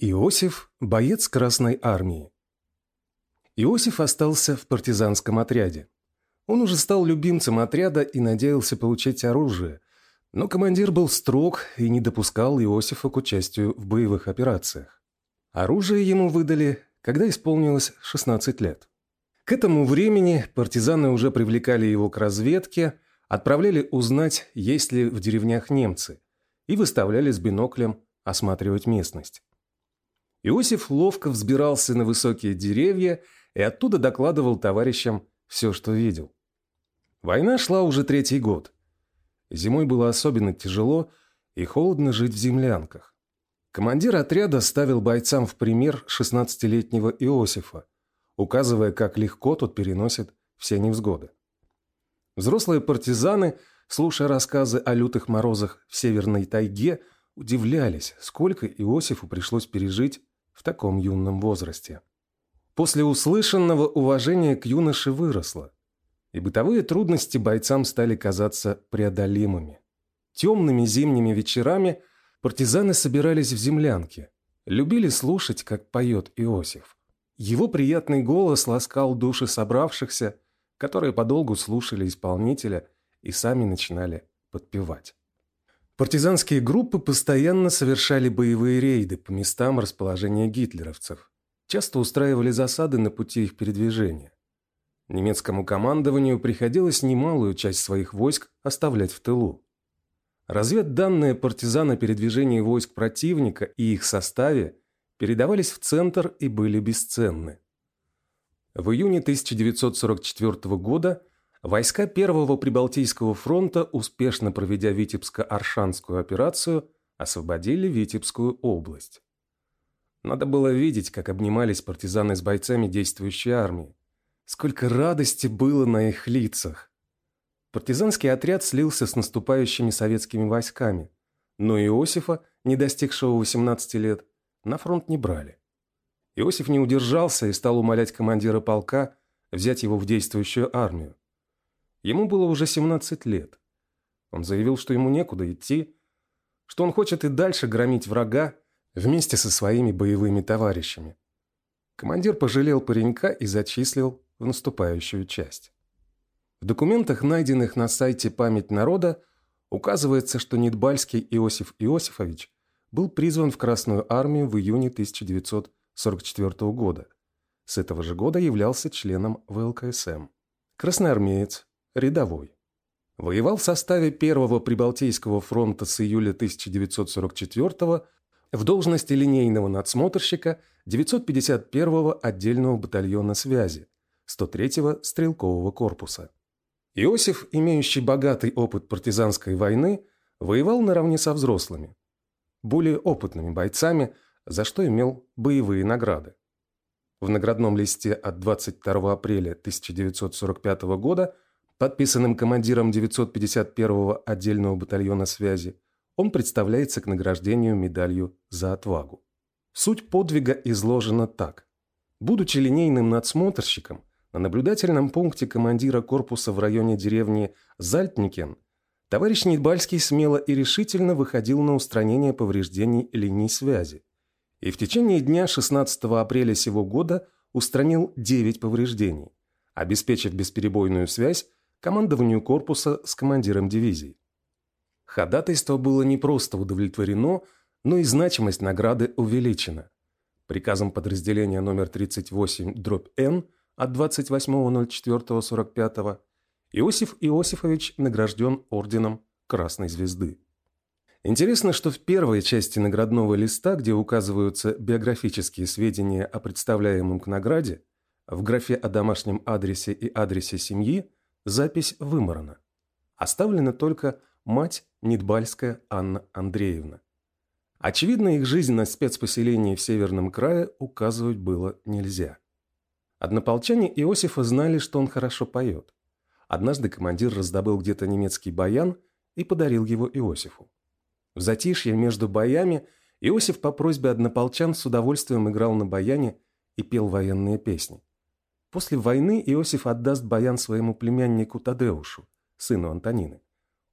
Иосиф – боец Красной Армии. Иосиф остался в партизанском отряде. Он уже стал любимцем отряда и надеялся получить оружие, но командир был строг и не допускал Иосифа к участию в боевых операциях. Оружие ему выдали, когда исполнилось 16 лет. К этому времени партизаны уже привлекали его к разведке, отправляли узнать, есть ли в деревнях немцы, и выставляли с биноклем осматривать местность. Иосиф ловко взбирался на высокие деревья и оттуда докладывал товарищам все, что видел. Война шла уже третий год. Зимой было особенно тяжело и холодно жить в землянках. Командир отряда ставил бойцам в пример 16-летнего Иосифа, указывая, как легко тот переносит все невзгоды. Взрослые партизаны, слушая рассказы о лютых морозах в северной тайге, удивлялись, сколько Иосифу пришлось пережить в таком юном возрасте. После услышанного уважение к юноше выросло, и бытовые трудности бойцам стали казаться преодолимыми. Темными зимними вечерами партизаны собирались в землянке, любили слушать, как поет Иосиф. Его приятный голос ласкал души собравшихся, которые подолгу слушали исполнителя и сами начинали подпевать. Партизанские группы постоянно совершали боевые рейды по местам расположения гитлеровцев. Часто устраивали засады на пути их передвижения. Немецкому командованию приходилось немалую часть своих войск оставлять в тылу. Разведданные партизан о передвижении войск противника и их составе передавались в центр и были бесценны. В июне 1944 года Войска Первого Прибалтийского фронта, успешно проведя Витебско-Аршанскую операцию, освободили Витебскую область. Надо было видеть, как обнимались партизаны с бойцами действующей армии. Сколько радости было на их лицах. Партизанский отряд слился с наступающими советскими войсками, но Иосифа, не достигшего 18 лет, на фронт не брали. Иосиф не удержался и стал умолять командира полка взять его в действующую армию. Ему было уже 17 лет. Он заявил, что ему некуда идти, что он хочет и дальше громить врага вместе со своими боевыми товарищами. Командир пожалел паренька и зачислил в наступающую часть. В документах, найденных на сайте «Память народа», указывается, что Нидбальский Иосиф Иосифович был призван в Красную армию в июне 1944 года. С этого же года являлся членом ВЛКСМ. Красноармеец, рядовой. Воевал в составе Первого Прибалтийского фронта с июля 1944 в должности линейного надсмотрщика 951-го отдельного батальона связи 103-го стрелкового корпуса. Иосиф, имеющий богатый опыт партизанской войны, воевал наравне со взрослыми, более опытными бойцами, за что имел боевые награды. В наградном листе от 22 апреля 1945 года – Подписанным командиром 951-го отдельного батальона связи, он представляется к награждению медалью за отвагу. Суть подвига изложена так. Будучи линейным надсмотрщиком, на наблюдательном пункте командира корпуса в районе деревни Зальтникен товарищ Нидбальский смело и решительно выходил на устранение повреждений линий связи. И в течение дня 16 апреля сего года устранил 9 повреждений, обеспечив бесперебойную связь командованию корпуса с командиром дивизии. Ходатайство было не просто удовлетворено, но и значимость награды увеличена. Приказом подразделения номер 38 дробь Н от 28.04.45 Иосиф Иосифович награжден орденом Красной Звезды. Интересно, что в первой части наградного листа, где указываются биографические сведения о представляемом к награде, в графе о домашнем адресе и адресе семьи Запись выморана. Оставлена только мать Нидбальская Анна Андреевна. Очевидно, их жизнь на спецпоселении в Северном крае указывать было нельзя. Однополчане Иосифа знали, что он хорошо поет. Однажды командир раздобыл где-то немецкий баян и подарил его Иосифу. В затишье между боями Иосиф по просьбе однополчан с удовольствием играл на баяне и пел военные песни. После войны Иосиф отдаст баян своему племяннику Тадеушу, сыну Антонины,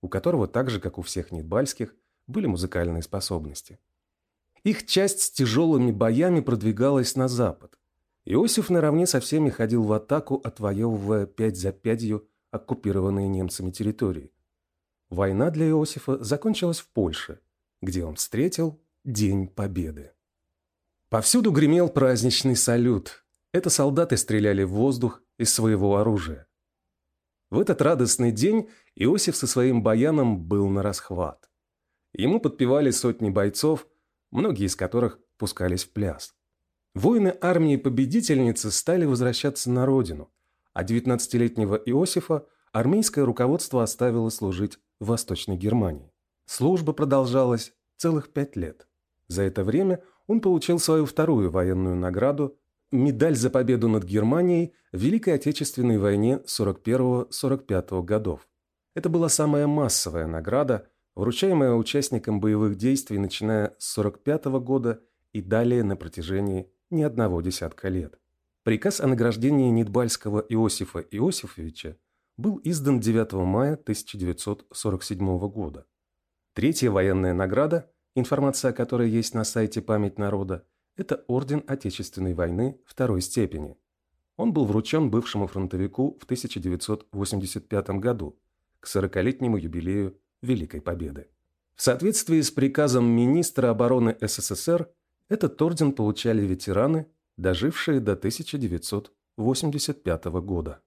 у которого так же, как у всех нидбальских, были музыкальные способности. Их часть с тяжелыми боями продвигалась на запад. Иосиф наравне со всеми ходил в атаку, отвоевывая пять за пятью оккупированные немцами территории. Война для Иосифа закончилась в Польше, где он встретил День Победы. Повсюду гремел праздничный салют. Это солдаты стреляли в воздух из своего оружия. В этот радостный день Иосиф со своим баяном был на расхват. Ему подпевали сотни бойцов, многие из которых пускались в пляс. Воины армии победительницы стали возвращаться на родину, а 19-летнего Иосифа армейское руководство оставило служить в Восточной Германии. Служба продолжалась целых пять лет. За это время он получил свою вторую военную награду – медаль за победу над Германией в Великой Отечественной войне 41-45 годов. Это была самая массовая награда, вручаемая участникам боевых действий, начиная с 45 года и далее на протяжении не одного десятка лет. Приказ о награждении Нидбальского Иосифа Иосифовича был издан 9 мая 1947 года. Третья военная награда, информация о которой есть на сайте «Память народа», это Орден Отечественной войны второй степени. Он был вручен бывшему фронтовику в 1985 году, к 40-летнему юбилею Великой Победы. В соответствии с приказом министра обороны СССР, этот орден получали ветераны, дожившие до 1985 года.